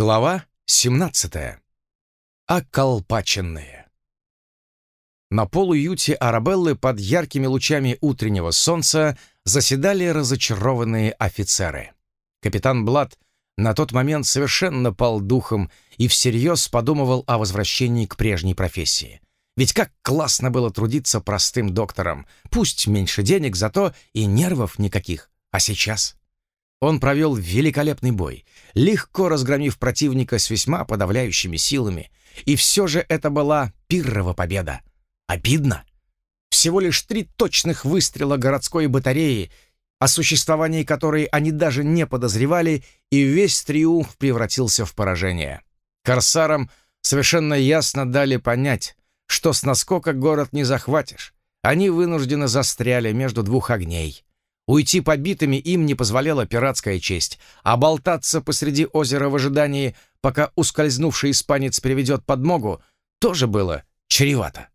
Глава 17. Околпаченные. На полуюте Арабеллы под яркими лучами утреннего солнца заседали разочарованные офицеры. Капитан Блад на тот момент совершенно пал духом и всерьез подумывал о возвращении к прежней профессии. Ведь как классно было трудиться простым доктором, пусть меньше денег, зато и нервов никаких. А сейчас? Он провел великолепный бой, легко разгромив противника с весьма подавляющими силами. И все же это была пиррова победа. Обидно. Всего лишь три точных выстрела городской батареи, о существовании которой они даже не подозревали, и весь триумф превратился в поражение. Корсарам совершенно ясно дали понять, что с наскока город не захватишь. Они вынуждены застряли между двух огней. Уйти побитыми им не позволяла пиратская честь, а болтаться посреди озера в ожидании, пока ускользнувший испанец приведет подмогу, тоже было чревато.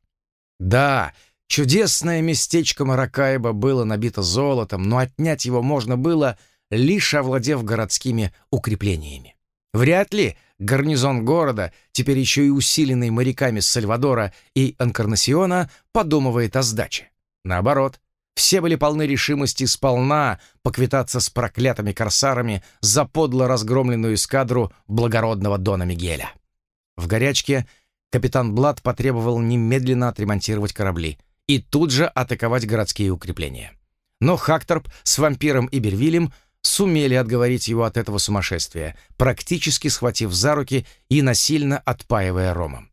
Да, чудесное местечко Маракайба было набито золотом, но отнять его можно было, лишь овладев городскими укреплениями. Вряд ли гарнизон города, теперь еще и усиленный моряками с Сальвадора и Анкарнасиона, подумывает о сдаче. Наоборот, все были полны решимости сполна поквитаться с проклятыми корсарами за подло разгромленную эскадру благородного Дона Мигеля. В горячке капитан Блад потребовал немедленно отремонтировать корабли и тут же атаковать городские укрепления. Но Хакторп с вампиром и Бервилем сумели отговорить его от этого сумасшествия, практически схватив за руки и насильно отпаивая ромом.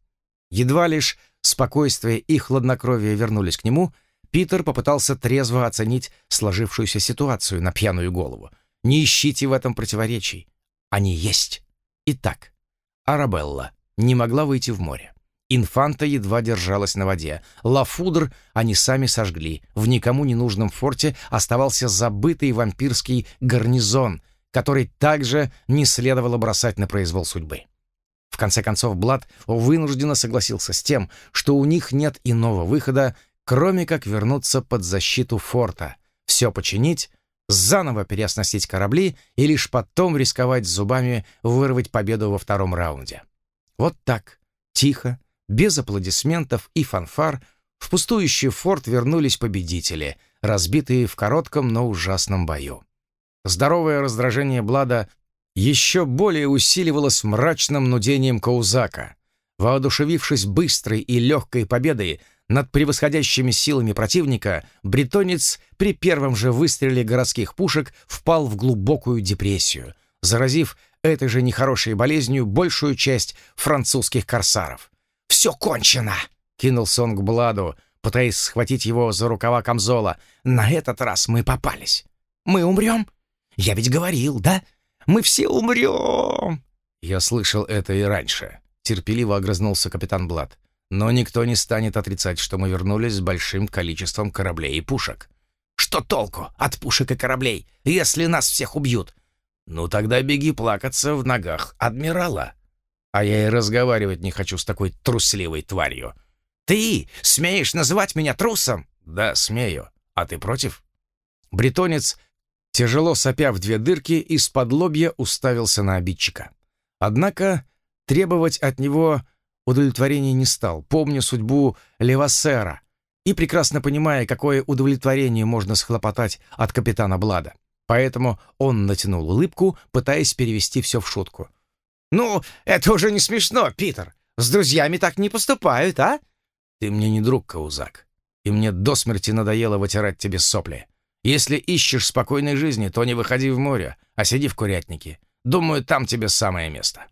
Едва лишь спокойствие и хладнокровие вернулись к нему — Питер попытался трезво оценить сложившуюся ситуацию на пьяную голову. Не ищите в этом противоречий. Они есть. Итак, Арабелла не могла выйти в море. Инфанта едва держалась на воде. Лафудр они сами сожгли. В никому не нужном форте оставался забытый вампирский гарнизон, который также не следовало бросать на произвол судьбы. В конце концов, Блад вынужденно согласился с тем, что у них нет иного выхода, кроме как вернуться под защиту форта, все починить, заново переоснастить корабли и лишь потом рисковать зубами вырвать победу во втором раунде. Вот так, тихо, без аплодисментов и фанфар, в пустующий форт вернулись победители, разбитые в коротком, но ужасном бою. Здоровое раздражение Блада еще более усиливалось мрачным нудением Каузака. Воодушевившись быстрой и легкой победой, над превосходящими силами противника бретонец при первом же выстреле городских пушек впал в глубокую депрессию, заразив этой же нехорошей болезнью большую часть французских корсаров. «Все кончено!» — кинулся он к Бладу, пытаясь схватить его за рукава камзола. «На этот раз мы попались. Мы умрем? Я ведь говорил, да? Мы все умрем!» «Я слышал это и раньше», — терпеливо огрызнулся капитан Блад. Но никто не станет отрицать, что мы вернулись с большим количеством кораблей и пушек. Что толку от пушек и кораблей, если нас всех убьют? Ну тогда беги плакаться в ногах адмирала. А я и разговаривать не хочу с такой трусливой тварью. Ты смеешь называть меня трусом? Да, смею. А ты против? Бретонец, тяжело сопя в две дырки, из-под лобья уставился на обидчика. Однако требовать от него удовлетворения не стал, помня судьбу Левасера и прекрасно понимая, какое удовлетворение можно схлопотать от капитана Блада. Поэтому он натянул улыбку, пытаясь перевести все в шутку. «Ну, это уже не смешно, Питер. С друзьями так не поступают, а?» «Ты мне не друг, Каузак, и мне до смерти надоело вытирать тебе сопли. Если ищешь спокойной жизни, то не выходи в море, а сиди в курятнике. Думаю, там тебе самое место».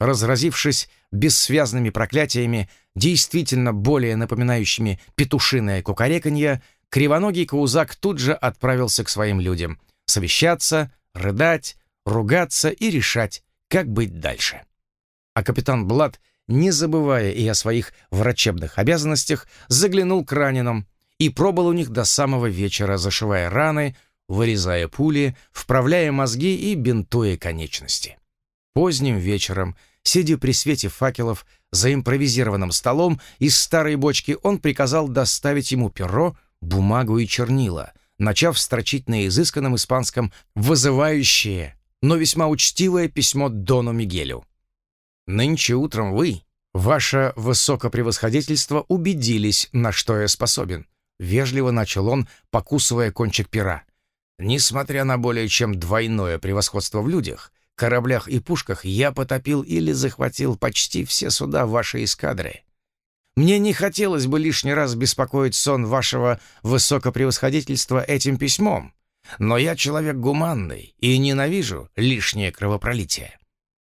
Разразившись бессвязными проклятиями, действительно более напоминающими петушиное кукареканье, кривоногий Каузак тут же отправился к своим людям совещаться, рыдать, ругаться и решать, как быть дальше. А капитан Блад, не забывая и о своих врачебных обязанностях, заглянул к раненым и пробыл у них до самого вечера, зашивая раны, вырезая пули, вправляя мозги и бинтуя конечности. Поздним вечером — Сидя при свете факелов за импровизированным столом из старой бочки, он приказал доставить ему перо, бумагу и чернила, начав строчить на изысканном испанском вызывающие но весьма учтивое письмо Дону Мигелю. «Нынче утром вы, ваше высокопревосходительство, убедились, на что я способен», — вежливо начал он, покусывая кончик пера. «Несмотря на более чем двойное превосходство в людях, кораблях и пушках, я потопил или захватил почти все суда вашей эскадры. Мне не хотелось бы лишний раз беспокоить сон вашего высокопревосходительства этим письмом, но я человек гуманный и ненавижу лишнее кровопролитие».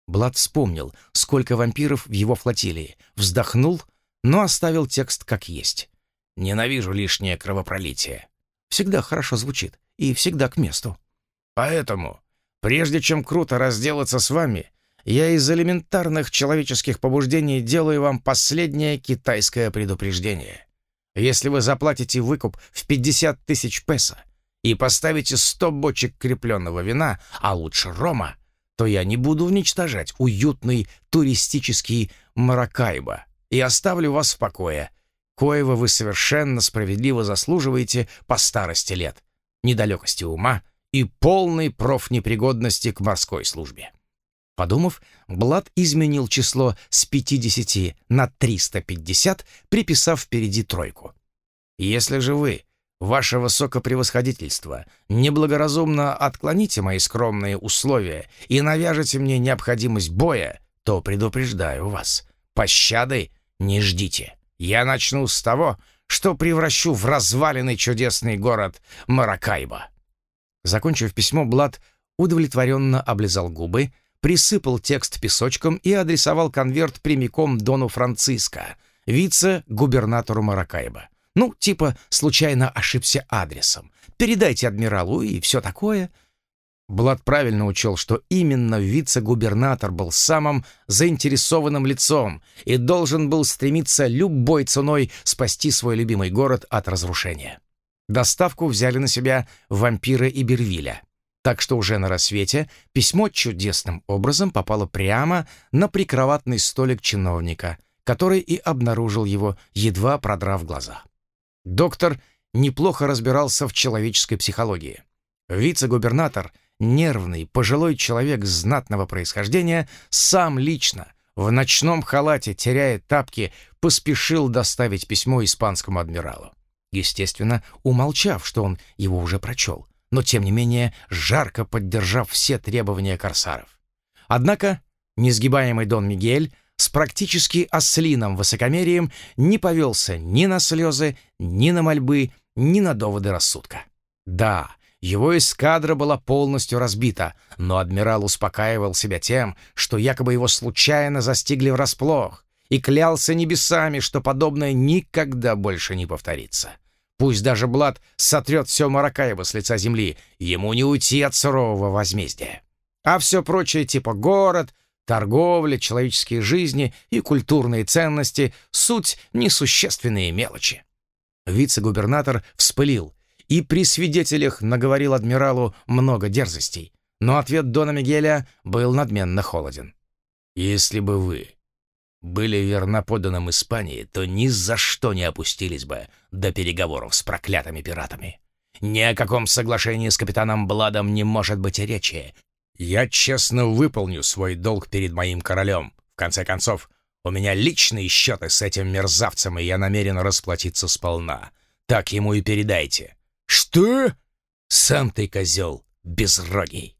Блад вспомнил, сколько вампиров в его флотилии, вздохнул, но оставил текст как есть. «Ненавижу лишнее кровопролитие». Всегда хорошо звучит и всегда к месту. «Поэтому, прежде чем круто разделаться с вами, я из элементарных человеческих побуждений делаю вам последнее китайское предупреждение. Если вы заплатите выкуп в 50 тысяч песо и поставите 100 бочек крепленного вина, а лучше рома, то я не буду уничтожать уютный туристический Маракайбо и оставлю вас в покое, коего вы совершенно справедливо заслуживаете по старости лет, недалекости ума и полной профнепригодности к морской службе. Подумав, Блад изменил число с 50 на 350, приписав впереди тройку. «Если же вы, ваше высокопревосходительство, неблагоразумно отклоните мои скромные условия и навяжете мне необходимость боя, то предупреждаю вас, пощады не ждите. Я начну с того, что превращу в разваленный чудесный город Маракайбо». Закончив письмо, Блад удовлетворенно облизал губы, присыпал текст песочком и адресовал конверт прямиком Дону Франциско, вице-губернатору Маракайба. Ну, типа, случайно ошибся адресом. Передайте адмиралу и все такое. Блад правильно учел, что именно вице-губернатор был самым заинтересованным лицом и должен был стремиться любой ценой спасти свой любимый город от разрушения. Доставку взяли на себя вампиры Ибервиля. Так что уже на рассвете письмо чудесным образом попало прямо на прикроватный столик чиновника, который и обнаружил его, едва продрав глаза. Доктор неплохо разбирался в человеческой психологии. Вице-губернатор, нервный, пожилой человек знатного происхождения, сам лично, в ночном халате, теряя тапки, поспешил доставить письмо испанскому адмиралу. Естественно, умолчав, что он его уже прочел, но тем не менее жарко поддержав все требования корсаров. Однако несгибаемый Дон Мигель с практически ослиным высокомерием не повелся ни на слезы, ни на мольбы, ни на доводы рассудка. Да, его эскадра была полностью разбита, но адмирал успокаивал себя тем, что якобы его случайно застигли врасплох, и клялся небесами, что подобное никогда больше не повторится. Пусть даже Блад сотрет все Маракаева с лица земли, ему не уйти от сурового возмездия. А все прочее типа город, торговля, человеческие жизни и культурные ценности — суть несущественные мелочи. Вице-губернатор вспылил и при свидетелях наговорил адмиралу много дерзостей, но ответ Дона Мигеля был надменно холоден. «Если бы вы были верноподданным Испании, то ни за что не опустились бы до переговоров с проклятыми пиратами. Ни о каком соглашении с капитаном Бладом не может быть и речи. Я честно выполню свой долг перед моим королем. В конце концов, у меня личные счеты с этим мерзавцем, и я намерен расплатиться сполна. Так ему и передайте. Что? Сам ты козел, безрогий.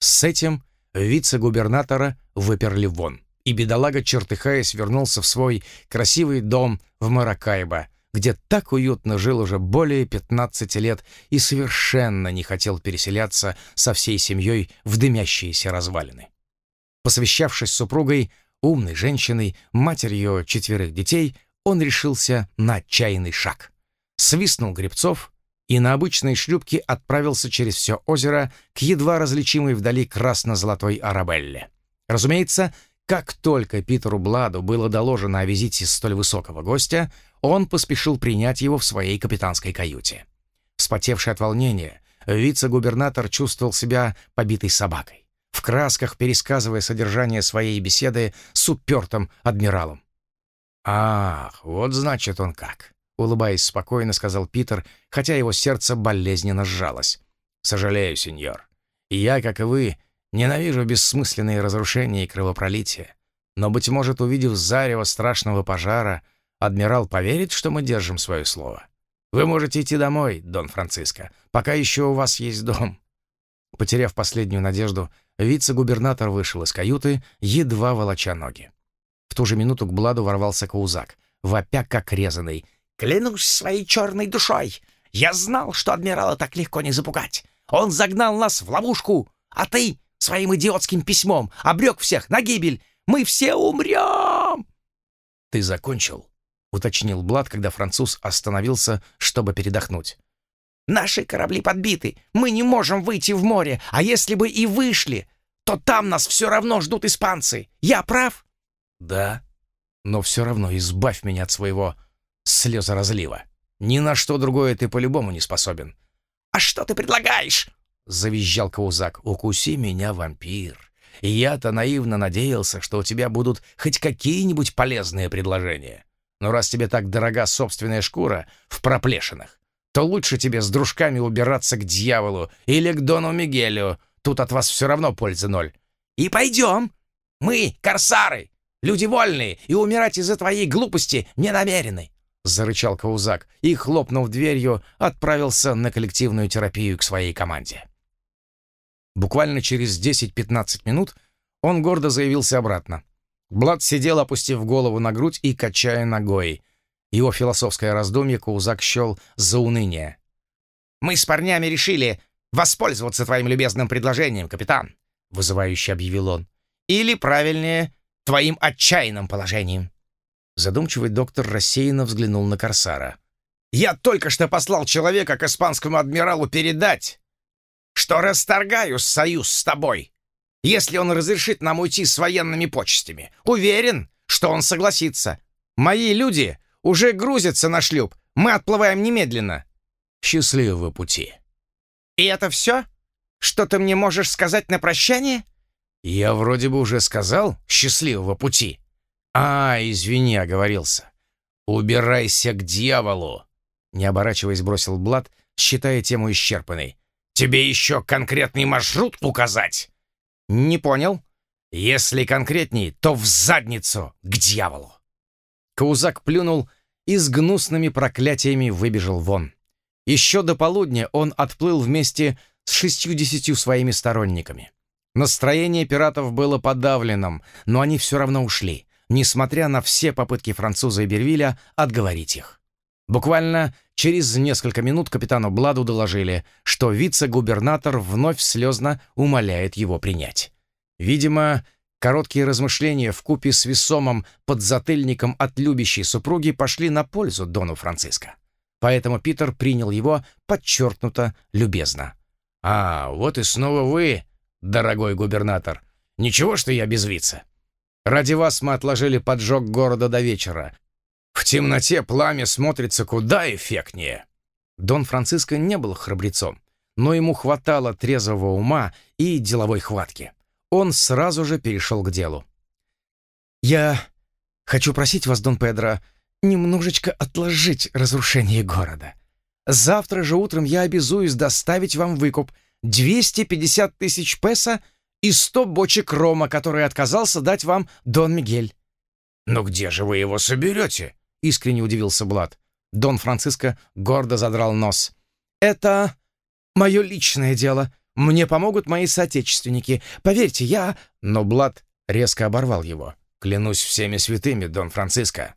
С этим вице-губернатора выперли вон и бедолага, чертыхаясь, вернулся в свой красивый дом в Маракайбо, где так уютно жил уже более 15 лет и совершенно не хотел переселяться со всей семьей в дымящиеся развалины. Посвящавшись супругой, умной женщиной, матерью четверых детей, он решился на отчаянный шаг. Свистнул Гребцов и на обычной шлюпке отправился через все озеро к едва различимой вдали красно-золотой Арабелле. Разумеется, как только Питеру Бладу было доложено о визите столь высокого гостя, он поспешил принять его в своей капитанской каюте. Вспотевший от волнения, вице-губернатор чувствовал себя побитой собакой, в красках пересказывая содержание своей беседы с упертым адмиралом. «Ах, вот значит он как!» — улыбаясь спокойно, сказал Питер, хотя его сердце болезненно сжалось. «Сожалею, сеньор. Я, как и вы, Ненавижу бессмысленные разрушения и кровопролитие. Но, быть может, увидев зарево страшного пожара, адмирал поверит, что мы держим свое слово. Вы можете идти домой, Дон Франциско, пока еще у вас есть дом». Потеряв последнюю надежду, вице-губернатор вышел из каюты, едва волоча ноги. В ту же минуту к Бладу ворвался Каузак, вопя как резанный. «Клянусь своей черной душой! Я знал, что адмирала так легко не запугать! Он загнал нас в ловушку, а ты своим идиотским письмом обрек всех на гибель! Мы все умрем!» «Ты закончил?» — уточнил Блад, когда француз остановился, чтобы передохнуть. «Наши корабли подбиты, мы не можем выйти в море, а если бы и вышли, то там нас все равно ждут испанцы. Я прав?» «Да, но все равно избавь меня от своего слезоразлива. Ни на что другое ты по-любому не способен». «А что ты предлагаешь?» — завизжал Каузак. «Укуси меня, вампир. Я-то наивно надеялся, что у тебя будут хоть какие-нибудь полезные предложения. Но раз тебе так дорога собственная шкура в проплешинах, то лучше тебе с дружками убираться к дьяволу или к Дону Мигелю. Тут от вас все равно пользы ноль. И пойдем. Мы, корсары, люди вольные, и умирать из-за твоей глупости не намерены. Зарычал Каузак и, хлопнув дверью, отправился на коллективную терапию к своей команде. Буквально через 10-15 минут он гордо заявился обратно. Блад сидел, опустив голову на грудь и качая ногой. Его философское раздумье Каузак счел за уныние. «Мы с парнями решили воспользоваться твоим любезным предложением, капитан», — вызывающе объявил он. «Или, правильнее, твоим отчаянным положением». Задумчивый доктор рассеянно взглянул на Корсара. «Я только что послал человека к испанскому адмиралу передать, что расторгаю союз с тобой если он разрешит нам уйти с военными почестями. Уверен, что он согласится. Мои люди уже грузятся на шлюп. Мы отплываем немедленно. Счастливого пути. И это все? Что ты мне можешь сказать на прощание? Я вроде бы уже сказал «счастливого пути». А, извини, оговорился. Убирайся к дьяволу. Не оборачиваясь, бросил Блад, считая тему исчерпанной. Тебе еще конкретный маршрут указать? «Не понял. Если конкретней, то в задницу, к дьяволу!» Каузак плюнул и с гнусными проклятиями выбежал вон. Еще до полудня он отплыл вместе с шестьюдесятью своими сторонниками. Настроение пиратов было подавленным, но они все равно ушли, несмотря на все попытки француза и Бервиля отговорить их. Буквально через несколько минут капитану Бладу доложили, что вице-губернатор вновь слезно умоляет его принять. Видимо, короткие размышления в купе с весомым подзатыльником от любящей супруги пошли на пользу Дону Франциско. Поэтому Питер принял его подчеркнуто любезно. «А, вот и снова вы, дорогой губернатор. Ничего, что я без вица. Ради вас мы отложили поджог города до вечера, в темноте пламя смотрится куда эффектнее. Дон Франциско не был храбрецом, но ему хватало трезвого ума и деловой хватки. Он сразу же перешел к делу. «Я хочу просить вас, Дон Педро, немножечко отложить разрушение города. Завтра же утром я обязуюсь доставить вам выкуп 250 тысяч песо и 100 бочек рома, которые отказался дать вам Дон Мигель». «Но где же вы его соберете?» — искренне удивился Блад. Дон Франциско гордо задрал нос. «Это мое личное дело. Мне помогут мои соотечественники. Поверьте, я...» Но Блад резко оборвал его. «Клянусь всеми святыми, Дон Франциско.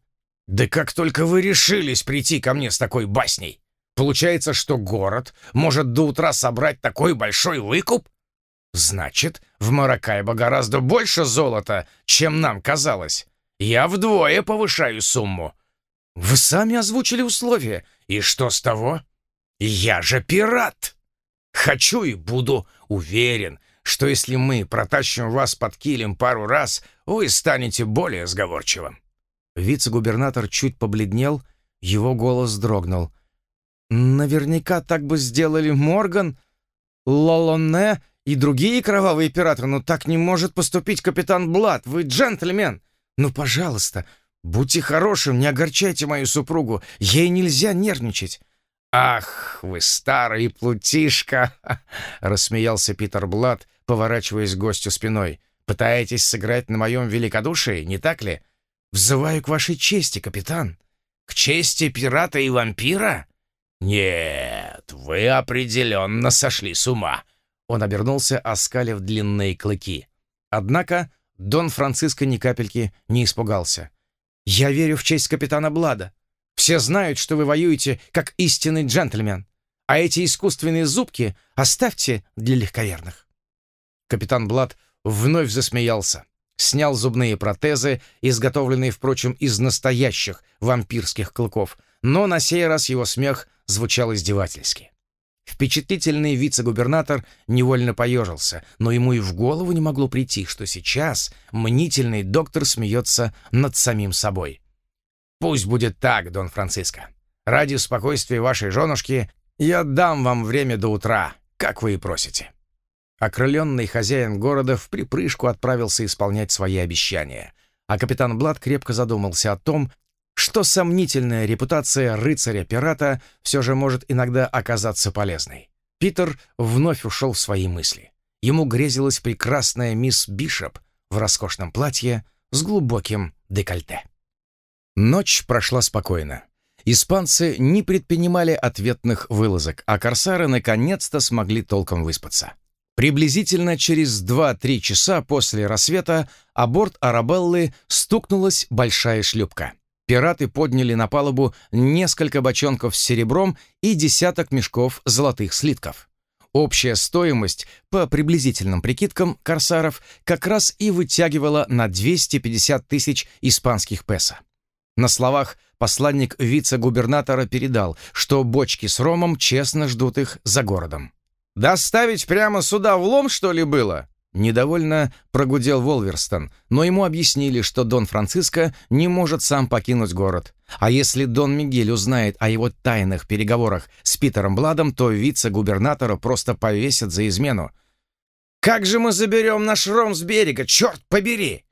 Да как только вы решились прийти ко мне с такой басней? Получается, что город может до утра собрать такой большой выкуп? Значит, в Маракайбо гораздо больше золота, чем нам казалось. Я вдвое повышаю сумму. «Вы сами озвучили условия. И что с того? Я же пират! Хочу и буду уверен, что если мы протащим вас под килем пару раз, вы станете более сговорчивым». Вице-губернатор чуть побледнел, его голос дрогнул. «Наверняка так бы сделали Морган, Лолоне и другие кровавые пираты, но так не может поступить капитан Блад. Вы джентльмен. Ну, пожалуйста, «Будьте хорошим, не огорчайте мою супругу, ей нельзя нервничать». «Ах, вы старый плутишка!» — рассмеялся Питер Блад, поворачиваясь к гостю спиной. «Пытаетесь сыграть на моем великодушии, не так ли?» «Взываю к вашей чести, капитан». «К чести пирата и вампира?» «Нет, вы определенно сошли с ума!» Он обернулся, оскалив длинные клыки. Однако Дон Франциско ни капельки не испугался. «Я верю в честь капитана Блада. Все знают, что вы воюете как истинный джентльмен, а эти искусственные зубки оставьте для легковерных». Капитан Блад вновь засмеялся, снял зубные протезы, изготовленные, впрочем, из настоящих вампирских клыков, но на сей раз его смех звучал издевательски. Впечатлительный вице-губернатор невольно поежился, но ему и в голову не могло прийти, что сейчас мнительный доктор смеется над самим собой. «Пусть будет так, Дон Франциско. Ради спокойствия вашей женушки я дам вам время до утра, как вы и просите». Окрыленный хозяин города в припрыжку отправился исполнять свои обещания, а капитан Блад крепко задумался о том, что сомнительная репутация рыцаря-пирата все же может иногда оказаться полезной. Питер вновь ушел в свои мысли. Ему грезилась прекрасная мисс Бишоп в роскошном платье с глубоким декольте. Ночь прошла спокойно. Испанцы не предпринимали ответных вылазок, а корсары наконец-то смогли толком выспаться. Приблизительно через 2-3 часа после рассвета о борт Арабеллы стукнулась большая шлюпка пираты подняли на палубу несколько бочонков с серебром и десяток мешков золотых слитков. Общая стоимость, по приблизительным прикидкам корсаров, как раз и вытягивала на 250 тысяч испанских песо. На словах посланник вице-губернатора передал, что бочки с ромом честно ждут их за городом. «Доставить прямо сюда в лом, что ли, было?» Недовольно прогудел Волверстон, но ему объяснили, что Дон Франциско не может сам покинуть город. А если Дон Мигель узнает о его тайных переговорах с Питером Бладом, то вице-губернатора просто повесят за измену. «Как же мы заберем наш ром с берега, черт побери!»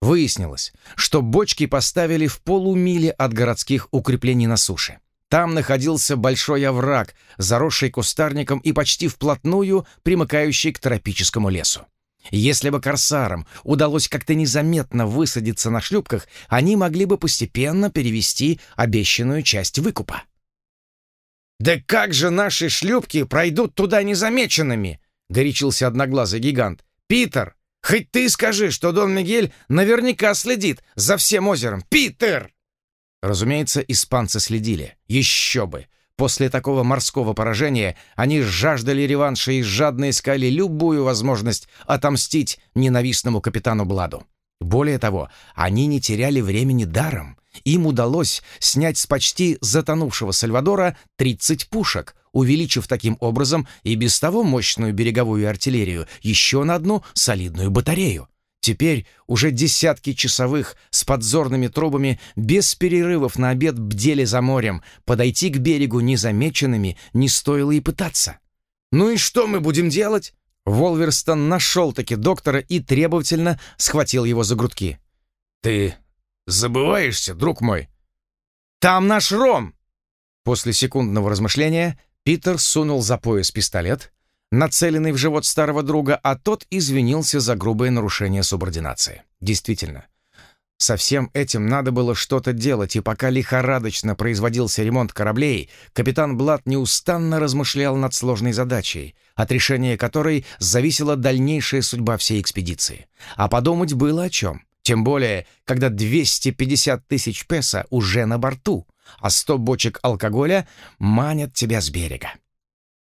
Выяснилось, что бочки поставили в полумиле от городских укреплений на суше. Там находился большой овраг, заросший кустарником и почти вплотную примыкающий к тропическому лесу. Если бы корсарам удалось как-то незаметно высадиться на шлюпках, они могли бы постепенно перевести обещанную часть выкупа. «Да как же наши шлюпки пройдут туда незамеченными?» — горячился одноглазый гигант. «Питер, хоть ты скажи, что Дон Мигель наверняка следит за всем озером. Питер!» Разумеется, испанцы следили. Еще бы! После такого морского поражения они жаждали реванша и жадно искали любую возможность отомстить ненавистному капитану Бладу. Более того, они не теряли времени даром. Им удалось снять с почти затонувшего Сальвадора 30 пушек, увеличив таким образом и без того мощную береговую артиллерию еще на одну солидную батарею. Теперь уже десятки часовых с подзорными трубами без перерывов на обед бдели за морем. Подойти к берегу незамеченными не стоило и пытаться. «Ну и что мы будем делать?» Волверстон нашел-таки доктора и требовательно схватил его за грудки. «Ты забываешься, друг мой?» «Там наш ром!» После секундного размышления Питер сунул за пояс пистолет, нацеленный в живот старого друга, а тот извинился за грубое нарушение субординации. Действительно, со всем этим надо было что-то делать, и пока лихорадочно производился ремонт кораблей, капитан Блад неустанно размышлял над сложной задачей, от решения которой зависела дальнейшая судьба всей экспедиции. А подумать было о чем. Тем более, когда 250 тысяч песо уже на борту, а 100 бочек алкоголя манят тебя с берега.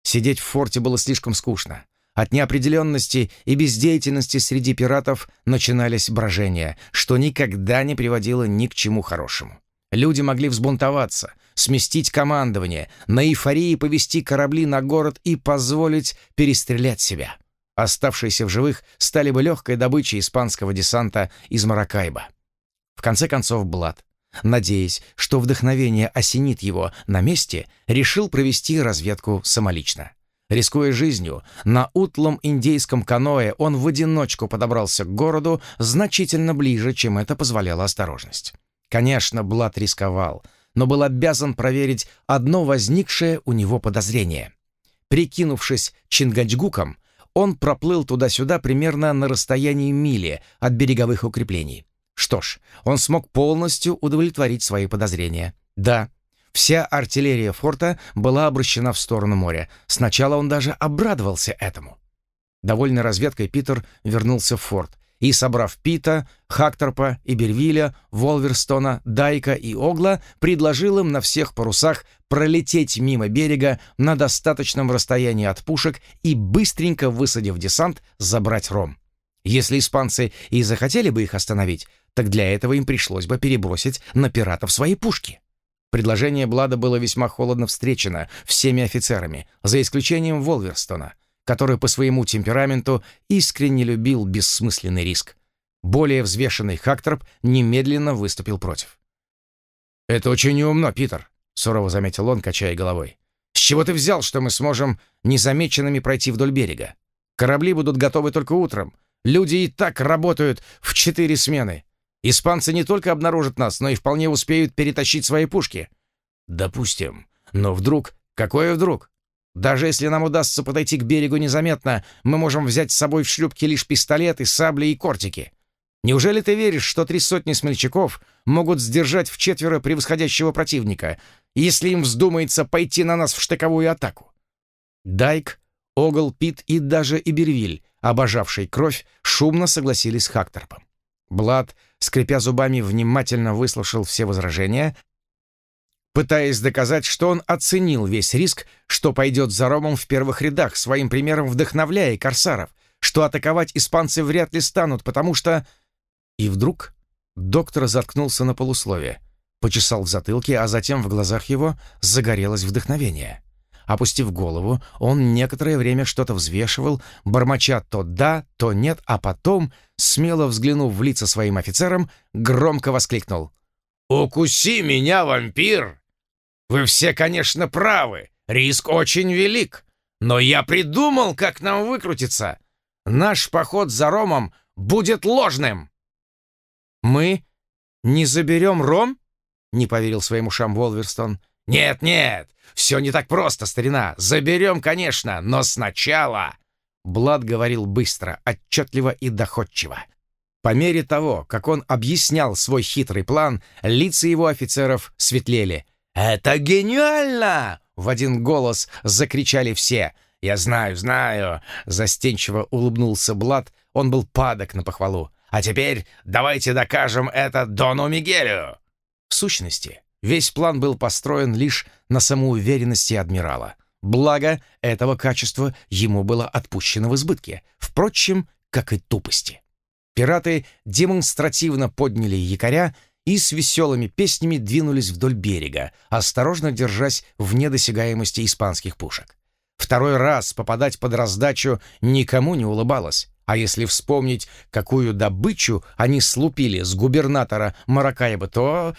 Сидеть в форте было слишком скучно. От неопределенности и бездеятельности среди пиратов начинались брожения, что никогда не приводило ни к чему хорошему. Люди могли взбунтоваться, сместить командование, на эйфории повести корабли на город и позволить перестрелять себя. Оставшиеся в живых стали бы легкой добычей испанского десанта из Маракайба. В конце концов, Блад надеясь, что вдохновение осенит его на месте, решил провести разведку самолично. Рискуя жизнью, на утлом индейском каное он в одиночку подобрался к городу значительно ближе, чем это позволяла осторожность. Конечно, Блад рисковал, но был обязан проверить одно возникшее у него подозрение. Прикинувшись Чингачгуком, он проплыл туда-сюда примерно на расстоянии мили от береговых укреплений. Что ж, он смог полностью удовлетворить свои подозрения. Да, вся артиллерия форта была обращена в сторону моря. Сначала он даже обрадовался этому. Довольный разведкой, Питер вернулся в форт и, собрав Пита, Хакторпа, Ибервиля, Волверстона, Дайка и Огла, предложил им на всех парусах пролететь мимо берега на достаточном расстоянии от пушек и, быстренько высадив десант, забрать ром. Если испанцы и захотели бы их остановить, так для этого им пришлось бы перебросить на пиратов свои пушки. Предложение Блада было весьма холодно встречено всеми офицерами, за исключением Волверстона — который по своему темпераменту искренне любил бессмысленный риск. Более взвешенный Хакторп немедленно выступил против. «Это очень неумно, Питер», — сурово заметил он, качая головой. «С чего ты взял, что мы сможем незамеченными пройти вдоль берега? Корабли будут готовы только утром. Люди и так работают в четыре смены. Испанцы не только обнаружат нас, но и вполне успеют перетащить свои пушки». «Допустим. Но вдруг... Какое вдруг? Даже если нам удастся подойти к берегу незаметно, мы можем взять с собой в шлюпке лишь пистолеты, сабли и кортики. Неужели ты веришь, что три сотни смельчаков могут сдержать в четверо превосходящего противника, если им вздумается пойти на нас в штыковую атаку? Дайк, Огл, Пит и даже Ибервиль, обожавший кровь, шумно согласились с Хакторпом. Блад, скрипя зубами, внимательно выслушал все возражения, пытаясь доказать, что он оценил весь риск, что пойдет за Ромом в первых рядах, своим примером вдохновляя корсаров, что атаковать испанцы вряд ли станут, потому что... И вдруг доктор заткнулся на полусловие, почесал в затылке, а затем в глазах его загорелось вдохновение. Опустив голову, он некоторое время что-то взвешивал, бормоча то да, то нет, а потом, смело взглянув в лица своим офицерам, громко воскликнул. «Укуси меня, вампир! Вы все, конечно, правы. Риск очень велик. Но я придумал, как нам выкрутиться. Наш поход за Ромом будет ложным. Мы не заберем Ром? Не поверил своим ушам Волверстон. Нет, нет, все не так просто, старина. Заберем, конечно, но сначала... Блад говорил быстро, отчетливо и доходчиво. По мере того, как он объяснял свой хитрый план, лица его офицеров светлели — «Это гениально!» — в один голос закричали все. «Я знаю, знаю!» — застенчиво улыбнулся Блад. Он был падок на похвалу. «А теперь давайте докажем это Дону Мигелю!» В сущности, весь план был построен лишь на самоуверенности адмирала. Благо, этого качества ему было отпущено в избытке. Впрочем, как и тупости. Пираты демонстративно подняли якоря и с веселыми песнями двинулись вдоль берега, осторожно держась в недосягаемости испанских пушек. Второй раз попадать под раздачу никому не улыбалось, а если вспомнить, какую добычу они слупили с губернатора Маракайба, то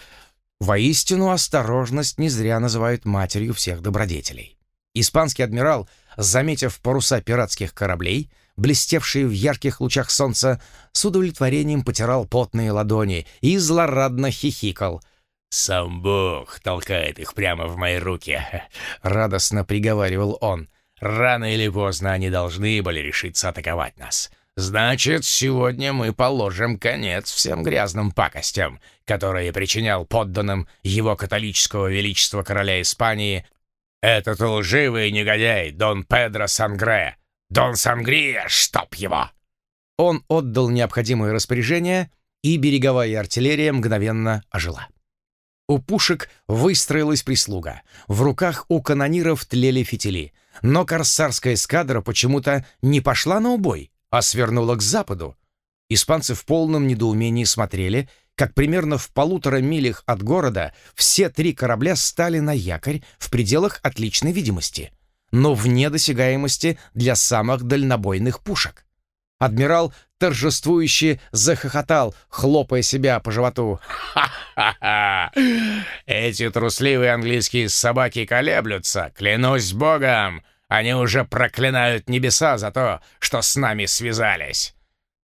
воистину осторожность не зря называют матерью всех добродетелей. Испанский адмирал, заметив паруса пиратских кораблей, блестевший в ярких лучах солнца, с удовлетворением потирал потные ладони и злорадно хихикал. «Сам Бог толкает их прямо в мои руки», — радостно приговаривал он. «Рано или поздно они должны были решиться атаковать нас. Значит, сегодня мы положим конец всем грязным пакостям, которые причинял подданным его католического величества короля Испании этот лживый негодяй Дон Педро Сангре, Дон Сангрия, чтоб его!» Он отдал необходимые распоряжения, и береговая артиллерия мгновенно ожила. У пушек выстроилась прислуга. В руках у канониров тлели фитили. Но корсарская эскадра почему-то не пошла на убой, а свернула к западу. Испанцы в полном недоумении смотрели, как примерно в полутора милях от города все три корабля стали на якорь в пределах отличной видимости но вне досягаемости для самых дальнобойных пушек. Адмирал торжествующе захохотал, хлопая себя по животу. «Ха-ха-ха! Эти трусливые английские собаки колеблются, клянусь богом! Они уже проклинают небеса за то, что с нами связались!»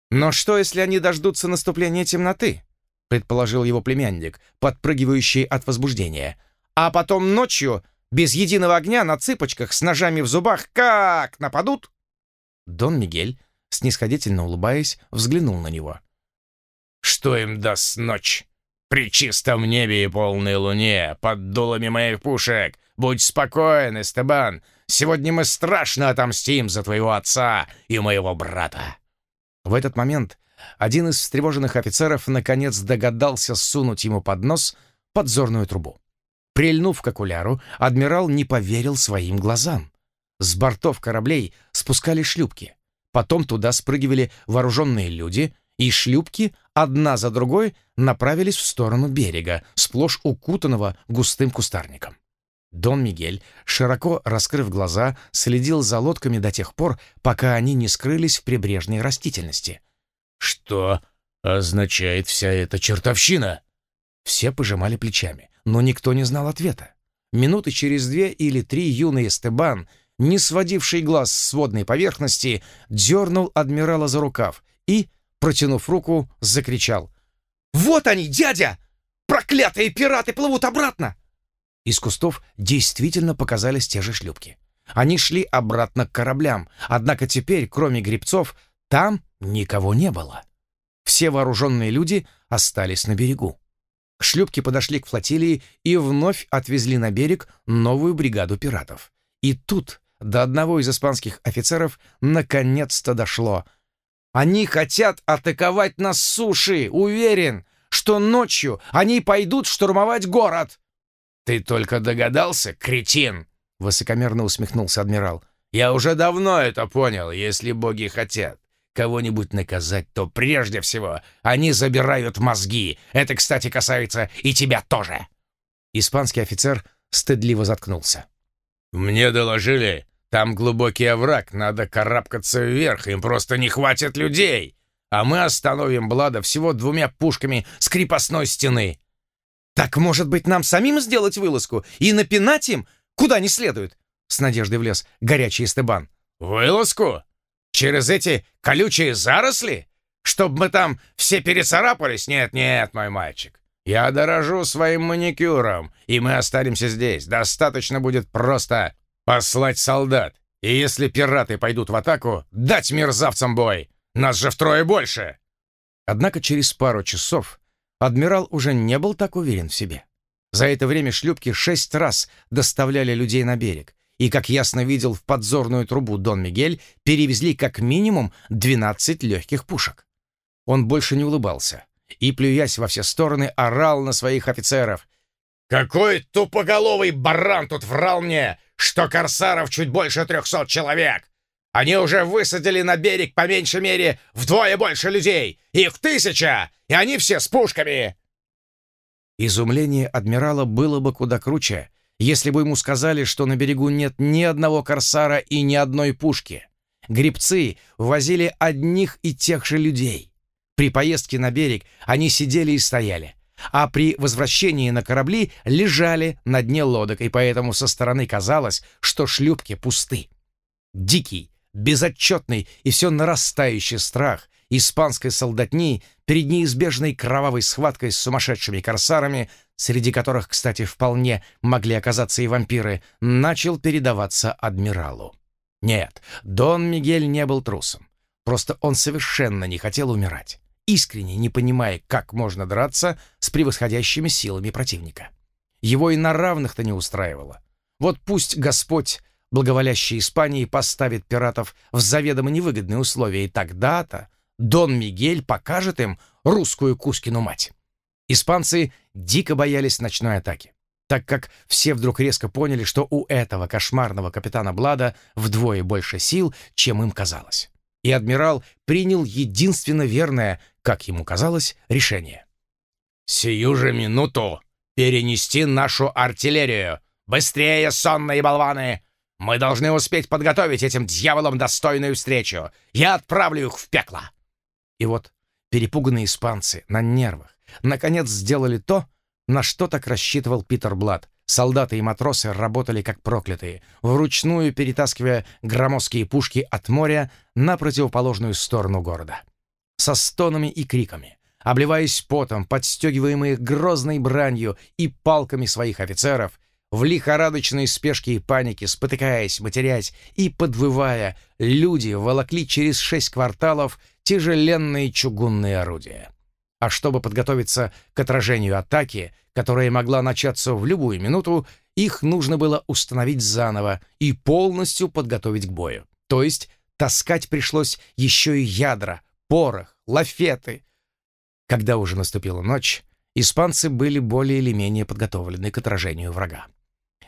«Но что, если они дождутся наступления темноты?» — предположил его племянник, подпрыгивающий от возбуждения. «А потом ночью без единого огня на цыпочках с ножами в зубах как нападут? Дон Мигель, снисходительно улыбаясь, взглянул на него. «Что им даст ночь? При чистом небе и полной луне, под дулами моих пушек. Будь спокоен, Эстебан. Сегодня мы страшно отомстим за твоего отца и моего брата». В этот момент один из встревоженных офицеров наконец догадался сунуть ему под нос подзорную трубу. Прильнув к окуляру, адмирал не поверил своим глазам. С бортов кораблей спускали шлюпки. Потом туда спрыгивали вооруженные люди, и шлюпки одна за другой направились в сторону берега, сплошь укутанного густым кустарником. Дон Мигель, широко раскрыв глаза, следил за лодками до тех пор, пока они не скрылись в прибрежной растительности. «Что означает вся эта чертовщина?» Все пожимали плечами, но никто не знал ответа. Минуты через две или три юный Эстебан, не сводивший глаз с водной поверхности, дернул адмирала за рукав и, протянув руку, закричал. «Вот они, дядя! Проклятые пираты плывут обратно!» Из кустов действительно показались те же шлюпки. Они шли обратно к кораблям, однако теперь, кроме грибцов, там никого не было. Все вооруженные люди остались на берегу. Шлюпки подошли к флотилии и вновь отвезли на берег новую бригаду пиратов. И тут до одного из испанских офицеров наконец-то дошло. «Они хотят атаковать нас с суши, уверен, что ночью они пойдут штурмовать город!» «Ты только догадался, кретин!» — высокомерно усмехнулся адмирал. «Я уже давно это понял. Если боги хотят кого-нибудь наказать, то прежде всего они забирают мозги. Это, кстати, касается и тебя тоже!» Испанский офицер стыдливо заткнулся. «Мне доложили, там глубокий овраг, надо карабкаться вверх, им просто не хватит людей, а мы остановим Блада всего двумя пушками с крепостной стены. «Так, может быть, нам самим сделать вылазку и напинать им, куда не следует?» С надеждой влез горячий Эстебан. «Вылазку? Через эти колючие заросли? Чтоб мы там все перецарапались? Нет-нет, мой мальчик. Я дорожу своим маникюром, и мы останемся здесь. Достаточно будет просто послать солдат. И если пираты пойдут в атаку, дать мерзавцам бой. Нас же втрое больше!» Однако через пару часов адмирал уже не был так уверен в себе. За это время шлюпки шесть раз доставляли людей на берег, и, как ясно видел в подзорную трубу Дон Мигель, перевезли как минимум 12 легких пушек. Он больше не улыбался и, плюясь во все стороны, орал на своих офицеров. «Какой тупоголовый баран тут врал мне, что корсаров чуть больше трехсот человек! Они уже высадили на берег по меньшей мере вдвое больше людей. Их тысяча, и они все с пушками!» Изумление адмирала было бы куда круче, если бы ему сказали, что на берегу нет ни одного корсара и ни одной пушки. Грибцы возили одних и тех же людей. При поездке на берег они сидели и стояли, а при возвращении на корабли лежали на дне лодок, и поэтому со стороны казалось, что шлюпки пусты. Дикий, безотчетный и все нарастающий страх испанской солдатни перед неизбежной кровавой схваткой с сумасшедшими корсарами, среди которых, кстати, вполне могли оказаться и вампиры, начал передаваться адмиралу. Нет, Дон Мигель не был трусом. Просто он совершенно не хотел умирать, искренне не понимая, как можно драться с превосходящими силами противника. Его и на равных-то не устраивало. Вот пусть Господь благоволящий Испании поставит пиратов в заведомо невыгодные условия, и тогда-то Дон Мигель покажет им русскую Кускину мать. Испанцы дико боялись ночной атаки, так как все вдруг резко поняли, что у этого кошмарного капитана Блада вдвое больше сил, чем им казалось. И адмирал принял единственно верное, как ему казалось, решение. «Сию же минуту перенести нашу артиллерию! Быстрее, сонные болваны! Мы должны успеть подготовить этим дьяволам достойную встречу. Я отправлю их в пекло!» И вот перепуганные испанцы на нервах наконец сделали то, на что так рассчитывал Питер Блад. Солдаты и матросы работали как проклятые, вручную перетаскивая громоздкие пушки от моря на противоположную сторону города. Со стонами и криками, обливаясь потом, подстегиваемые грозной бранью и палками своих офицеров, В лихорадочной спешке и панике, спотыкаясь, матерясь и подвывая, люди волокли через шесть кварталов тяжеленные чугунные орудия. А чтобы подготовиться к отражению атаки, которая могла начаться в любую минуту, их нужно было установить заново и полностью подготовить к бою. То есть таскать пришлось еще и ядра, порох, лафеты. Когда уже наступила ночь, испанцы были более или менее подготовлены к отражению врага.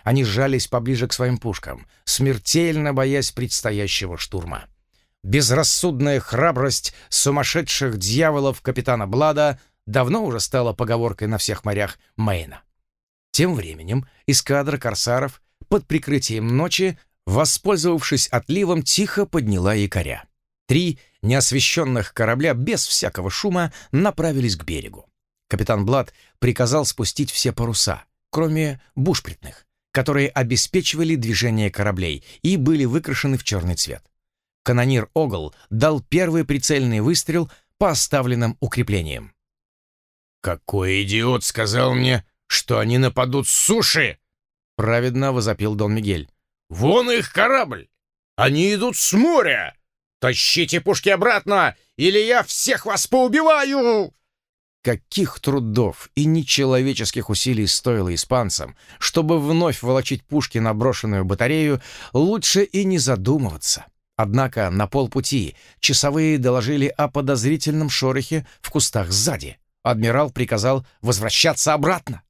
Они сжались поближе к своим пушкам, смертельно боясь предстоящего штурма. Безрассудная храбрость сумасшедших дьяволов капитана Блада давно уже стала поговоркой на всех морях Мэйна. Тем временем эскадра корсаров под прикрытием ночи, воспользовавшись отливом, тихо подняла якоря. Три неосвещенных корабля без всякого шума направились к берегу. Капитан Блад приказал спустить все паруса, кроме бушпритных, которые обеспечивали движение кораблей и были выкрашены в черный цвет. Канонир Огл дал первый прицельный выстрел по оставленным укреплениям. «Какой идиот сказал мне, что они нападут с суши!» Праведно возопил Дон Мигель. «Вон их корабль! Они идут с моря! Тащите пушки обратно, или я всех вас поубиваю!» Каких трудов и нечеловеческих усилий стоило испанцам, чтобы вновь волочить пушки на брошенную батарею, лучше и не задумываться. Однако на полпути часовые доложили о подозрительном шорохе в кустах сзади. Адмирал приказал возвращаться обратно.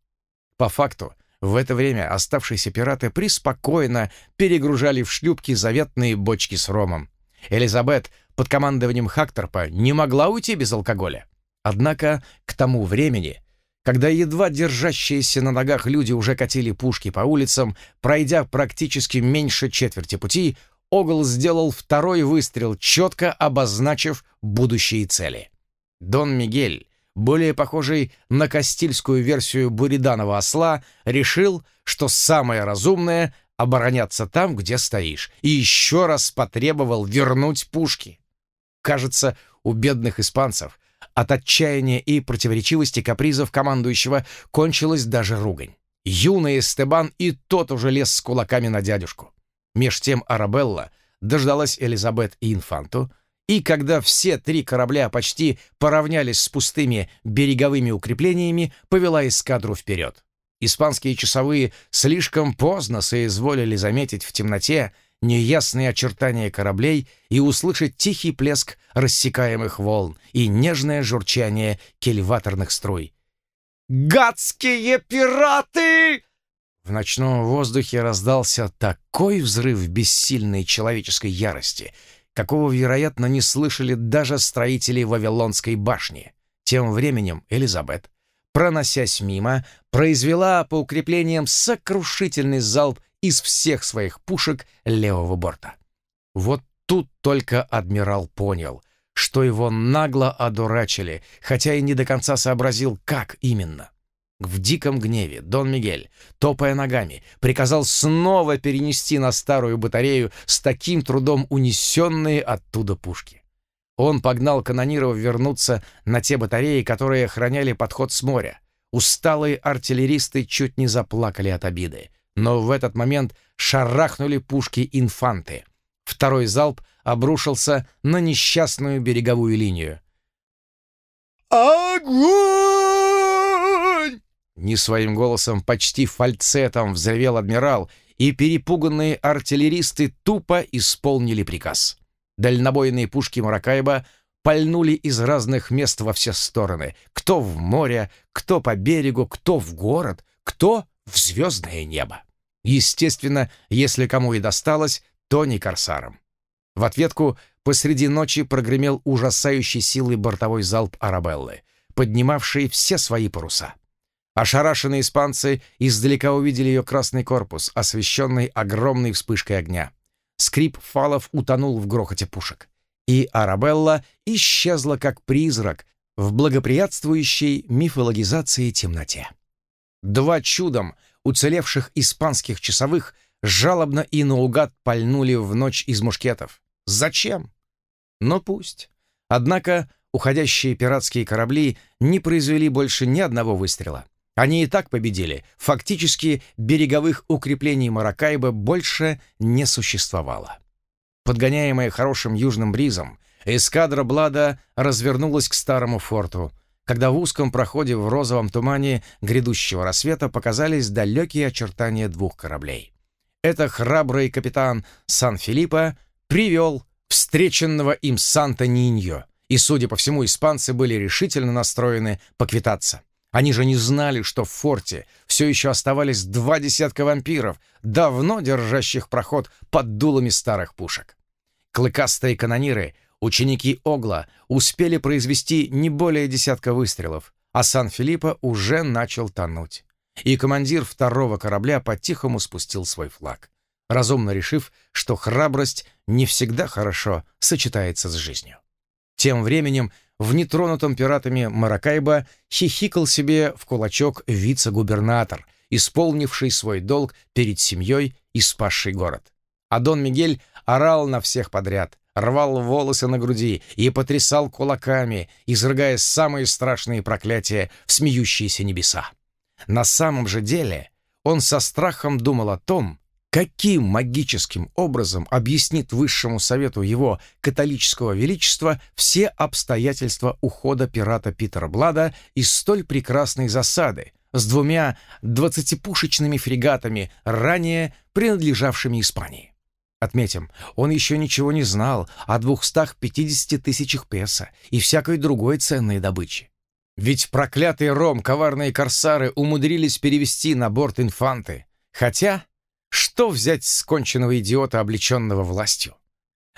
По факту, в это время оставшиеся пираты преспокойно перегружали в шлюпки заветные бочки с ромом. Элизабет под командованием Хакторпа не могла уйти без алкоголя. Однако к тому времени, когда едва держащиеся на ногах люди уже катили пушки по улицам, пройдя практически меньше четверти пути, Огл сделал второй выстрел, четко обозначив будущие цели. Дон Мигель, более похожий на кастильскую версию буриданова осла, решил, что самое разумное — обороняться там, где стоишь, и еще раз потребовал вернуть пушки. Кажется, у бедных испанцев от отчаяния и противоречивости капризов командующего кончилась даже ругань. Юный Эстебан и тот уже лез с кулаками на дядюшку. Меж тем Арабелла дождалась Элизабет и Инфанту, и когда все три корабля почти поравнялись с пустыми береговыми укреплениями, повела эскадру вперед. Испанские часовые слишком поздно соизволили заметить в темноте неясные очертания кораблей и услышать тихий плеск рассекаемых волн и нежное журчание кельваторных струй. «Гадские пираты!» В ночном воздухе раздался такой взрыв бессильной человеческой ярости, какого, вероятно, не слышали даже строители Вавилонской башни. Тем временем Элизабет, проносясь мимо, произвела по укреплениям сокрушительный залп из всех своих пушек левого борта. Вот тут только адмирал понял, что его нагло одурачили, хотя и не до конца сообразил, как именно. В диком гневе Дон Мигель, топая ногами, приказал снова перенести на старую батарею с таким трудом унесенные оттуда пушки. Он погнал канониров вернуться на те батареи, которые охраняли подход с моря. Усталые артиллеристы чуть не заплакали от обиды но в этот момент шарахнули пушки инфанты. Второй залп обрушился на несчастную береговую линию. «Огонь!» Не своим голосом, почти фальцетом взревел адмирал, и перепуганные артиллеристы тупо исполнили приказ. Дальнобойные пушки Маракайба пальнули из разных мест во все стороны. Кто в море, кто по берегу, кто в город, кто в звездное небо. Естественно, если кому и досталось, то не корсарам. В ответку посреди ночи прогремел ужасающей силой бортовой залп Арабеллы, поднимавший все свои паруса. Ошарашенные испанцы издалека увидели ее красный корпус, освещенный огромной вспышкой огня. Скрип фалов утонул в грохоте пушек. И Арабелла исчезла как призрак в благоприятствующей мифологизации темноте. Два чудом уцелевших испанских часовых жалобно и наугад пальнули в ночь из мушкетов. Зачем? Но пусть. Однако уходящие пиратские корабли не произвели больше ни одного выстрела. Они и так победили. Фактически береговых укреплений Маракайба больше не существовало. Подгоняемая хорошим южным бризом, эскадра Блада развернулась к старому форту, когда в узком проходе в розовом тумане грядущего рассвета показались далекие очертания двух кораблей. Это храбрый капитан Сан-Филиппо привел встреченного им Санта-Ниньо, и, судя по всему, испанцы были решительно настроены поквитаться. Они же не знали, что в форте все еще оставались два десятка вампиров, давно держащих проход под дулами старых пушек. Клыкастые канониры, ученики Огла, успели произвести не более десятка выстрелов, а Сан-Филиппо уже начал тонуть. И командир второго корабля по-тихому спустил свой флаг, разумно решив, что храбрость не всегда хорошо сочетается с жизнью. Тем временем в нетронутом пиратами Маракайба хихикал себе в кулачок вице-губернатор, исполнивший свой долг перед семьей и спасший город. А Дон Мигель орал на всех подряд, рвал волосы на груди и потрясал кулаками, изрыгая самые страшные проклятия в смеющиеся небеса. На самом же деле он со страхом думал о том, каким магическим образом объяснит Высшему Совету его католического величества все обстоятельства ухода пирата Питера Блада из столь прекрасной засады с двумя двадцатипушечными фрегатами, ранее принадлежавшими Испании. Отметим, он еще ничего не знал о 250 тысячах песо и всякой другой ценной добыче. Ведь проклятый ром коварные корсары умудрились перевести на борт инфанты, хотя что взять с конченного идиота, облеченного властью?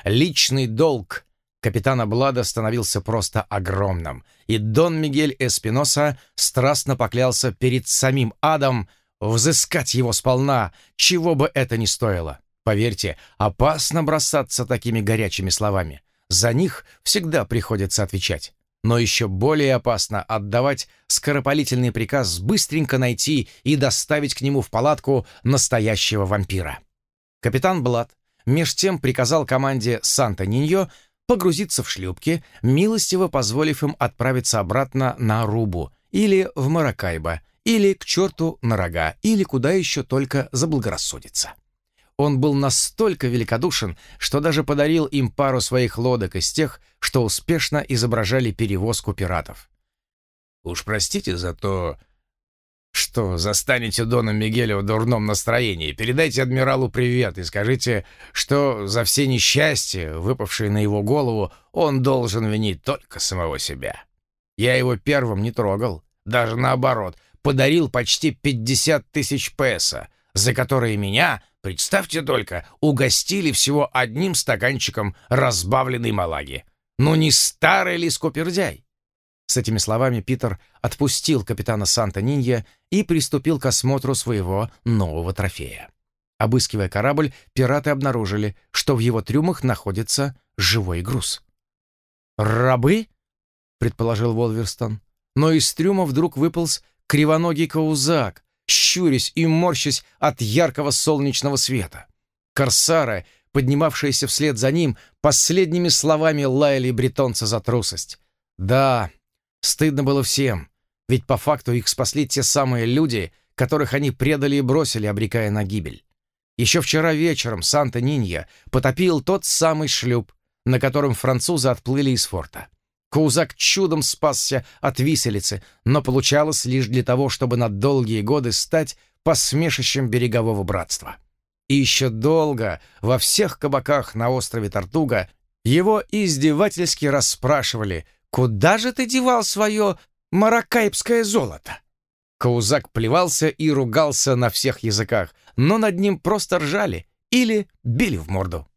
Личный долг капитана Блада становился просто огромным, и Дон Мигель Эспиноса страстно поклялся перед самим адом взыскать его сполна, чего бы это ни стоило. Поверьте, опасно бросаться такими горячими словами. За них всегда приходится отвечать. Но еще более опасно отдавать скоропалительный приказ быстренько найти и доставить к нему в палатку настоящего вампира. Капитан Блад меж тем приказал команде Санта-Ниньо погрузиться в шлюпки, милостиво позволив им отправиться обратно на Арубу или в Маракайбо, или к черту на рога, или куда еще только заблагорассудится. Он был настолько великодушен, что даже подарил им пару своих лодок из тех, что успешно изображали перевозку пиратов. «Уж простите за то, что застанете Дона Мигеля в дурном настроении. Передайте адмиралу привет и скажите, что за все несчастья, выпавшие на его голову, он должен винить только самого себя. Я его первым не трогал, даже наоборот, подарил почти 50 тысяч песо, за которые меня Представьте только, угостили всего одним стаканчиком разбавленной малаги. Ну не старый ли скупердяй? С этими словами Питер отпустил капитана Санта-Нинья и приступил к осмотру своего нового трофея. Обыскивая корабль, пираты обнаружили, что в его трюмах находится живой груз. «Рабы?» — предположил Волверстон. Но из трюма вдруг выполз кривоногий каузак щурясь и морщась от яркого солнечного света. Корсары, поднимавшиеся вслед за ним, последними словами лаяли бретонца за трусость. Да, стыдно было всем, ведь по факту их спасли те самые люди, которых они предали и бросили, обрекая на гибель. Еще вчера вечером Санта-Нинья потопил тот самый шлюп, на котором французы отплыли из форта. Каузак чудом спасся от виселицы, но получалось лишь для того, чтобы на долгие годы стать посмешищем берегового братства. И еще долго во всех кабаках на острове Тартуга его издевательски расспрашивали, «Куда же ты девал свое маракайбское золото?» Каузак плевался и ругался на всех языках, но над ним просто ржали или били в морду.